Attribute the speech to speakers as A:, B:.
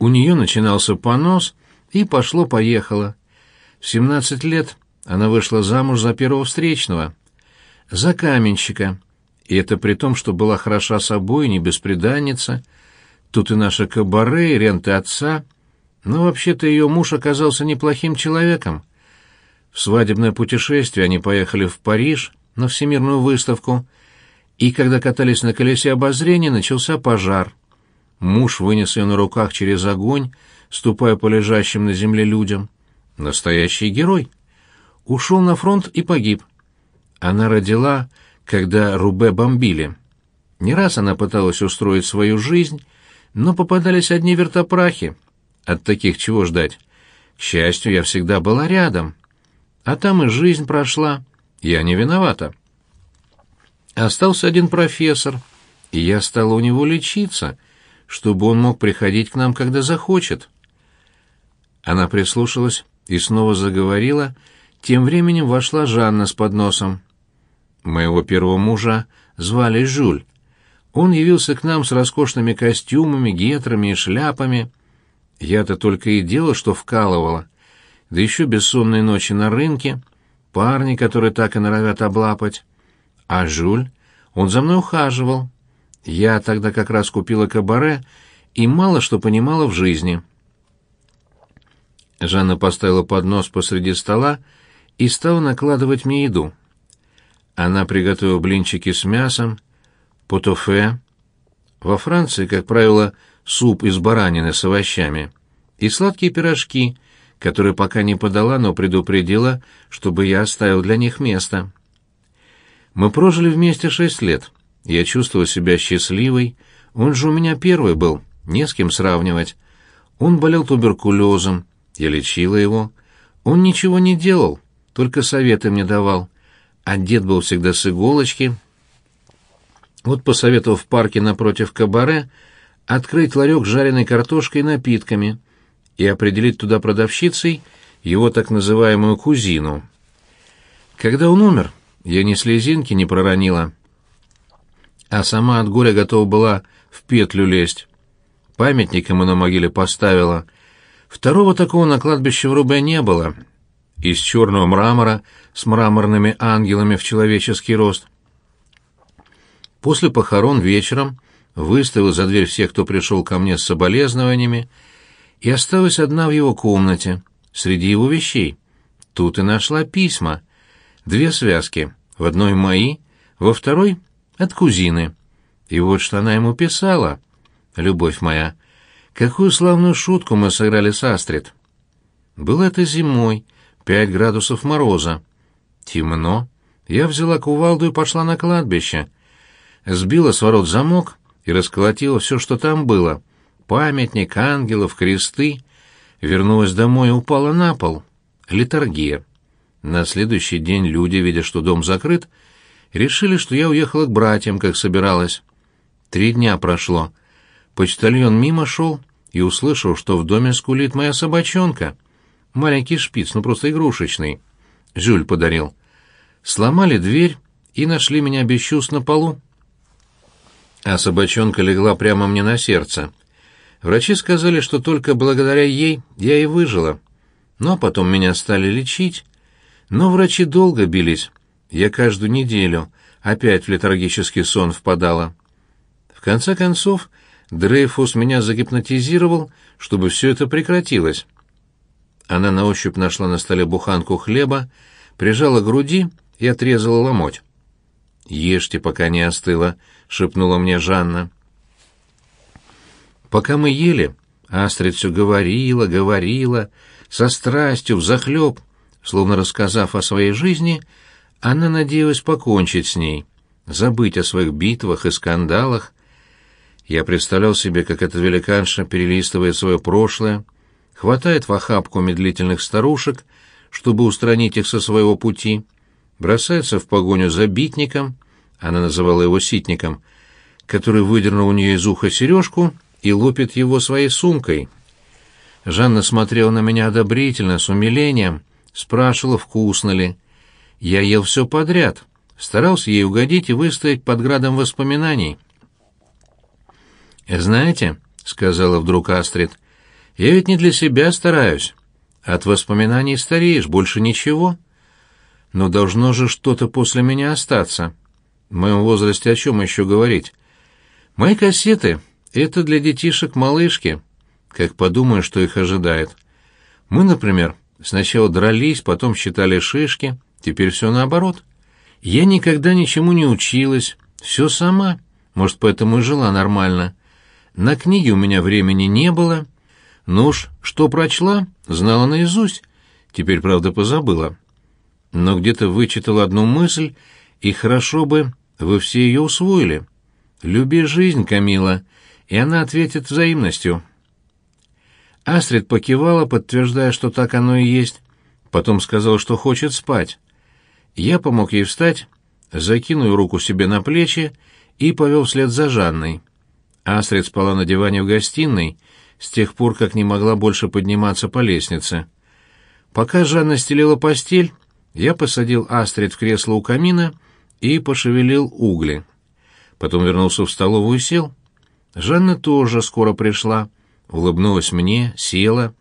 A: У нее начинался понос, и пошло-поехало. В 17 лет она вышла замуж за первого встречного, за каменщика, и это при том, что была хороша собой, не бесприданница. Тут и наша кабаре, и ренты отца. Но вообще-то ее муж оказался неплохим человеком. В свадебное путешествие они поехали в Париж на всемирную выставку, и когда катались на колесе обозрения, начался пожар. Муж вынес ее на руках через огонь, ступая по лежащим на земле людям. Настоящий герой. Ушел на фронт и погиб. Она родила, когда Рубе бомбили. Не раз она пыталась устроить свою жизнь, но попадались одни вертопрахи. От таких чего ждать? К счастью, я всегда была рядом. А там и жизнь прошла. Я не виновата. Остался один профессор, и я стала у него лечиться, чтобы он мог приходить к нам, когда захочет. Она прислушалась и снова заговорила, тем временем вошла Жанна с подносом. Моего первого мужа звали Жюль. Он явился к нам с роскошными костюмами, гетрами и шляпами. Я-то только и делал, что вкалывала. Да еще бессонные ночи на рынке, парни, которые так и норовят облапать. А Жюль, он за мной ухаживал. Я тогда как раз купила кабаре и мало что понимала в жизни. Жанна поставила поднос посреди стола и стала накладывать мне еду. Она приготовила блинчики с мясом, потофе. Во Франции, как правило, суп из баранины с овощами. И сладкие пирожки, которые пока не подала, но предупредила, чтобы я оставил для них место. Мы прожили вместе шесть лет. Я чувствовал себя счастливой. Он же у меня первый был, не с кем сравнивать. Он болел туберкулезом, я лечила его. Он ничего не делал, только советы мне давал — а дед был всегда с иголочки. Вот посоветовал в парке напротив кабаре открыть ларек с жареной картошкой и напитками и определить туда продавщицей его так называемую кузину. Когда он умер, я ни слезинки не проронила, а сама от горя готова была в петлю лезть. Памятник ему на могиле поставила. Второго такого на кладбище в Рубе не было, из черного мрамора с мраморными ангелами в человеческий рост. После похорон вечером выставил за дверь всех, кто пришел ко мне с соболезнованиями, и осталась одна в его комнате, среди его вещей. Тут и нашла письма. Две связки, в одной мои, во второй — от кузины. И вот что она ему писала. «Любовь моя, какую славную шутку мы сыграли с Астрид». Было это зимой, пять градусов мороза. Темно. Я взяла кувалду и пошла на кладбище. Сбила с ворот замок и расколотила все, что там было. Памятник, ангелов, кресты. Вернулась домой и упала на пол. Литургия. На следующий день люди, видя, что дом закрыт, решили, что я уехала к братьям, как собиралась. Три дня прошло. Почтальон мимо шел и услышал, что в доме скулит моя собачонка — Маленький шпиц, ну просто игрушечный. Жюль подарил. Сломали дверь и нашли меня без чувств на полу. А собачонка легла прямо мне на сердце. Врачи сказали, что только благодаря ей я и выжила. Ну а потом меня стали лечить. Но врачи долго бились. Я каждую неделю опять в летаргический сон впадала. В конце концов, Дрейфус меня загипнотизировал, чтобы все это прекратилось. Она на ощупь нашла на столе буханку хлеба, прижала к груди и отрезала ломоть. «Ешьте, пока не остыло», — шепнула мне Жанна. Пока мы ели, Астрид все говорила, говорила, со страстью, взахлеб, словно рассказав о своей жизни, она надеялась покончить с ней, забыть о своих битвах и скандалах. Я представлял себе, как эта великанша перелистывает свое прошлое, хватает в охапку медлительных старушек, чтобы устранить их со своего пути, бросается в погоню за битником, она называла его ситником, который выдернул у нее из уха сережку и лупит его своей сумкой. Жанна смотрела на меня одобрительно, с умилением, спрашивала, вкусно ли. Я ел все подряд, старался ей угодить и выстоять под градом воспоминаний. «Знаете», — сказала вдруг Астрид, — Я ведь не для себя стараюсь. От воспоминаний стареешь, больше ничего. Но должно же что-то после меня остаться. В моем возрасте о чем еще говорить? Мои кассеты — это для детишек малышки. Как подумаю, что их ожидает. Мы, например, сначала дрались, потом считали шишки, теперь все наоборот. Я никогда ничему не училась, все сама, может, поэтому и жила нормально. На книги у меня времени не было. Ну уж, что прочла, знала наизусть, теперь, правда, позабыла. Но где-то вычитала одну мысль, и хорошо бы вы все ее усвоили. Люби жизнь, Камила, и она ответит взаимностью. Астрид покивала, подтверждая, что так оно и есть. Потом сказала, что хочет спать. Я помог ей встать, закинул руку себе на плечи и повел вслед за Жанной. Астрид спала на диване в гостиной с тех пор, как не могла больше подниматься по лестнице. Пока Жанна стелила постель, я посадил Астрид в кресло у камина и пошевелил угли. Потом вернулся в столовую и сел. Жанна тоже скоро пришла, улыбнулась мне, села.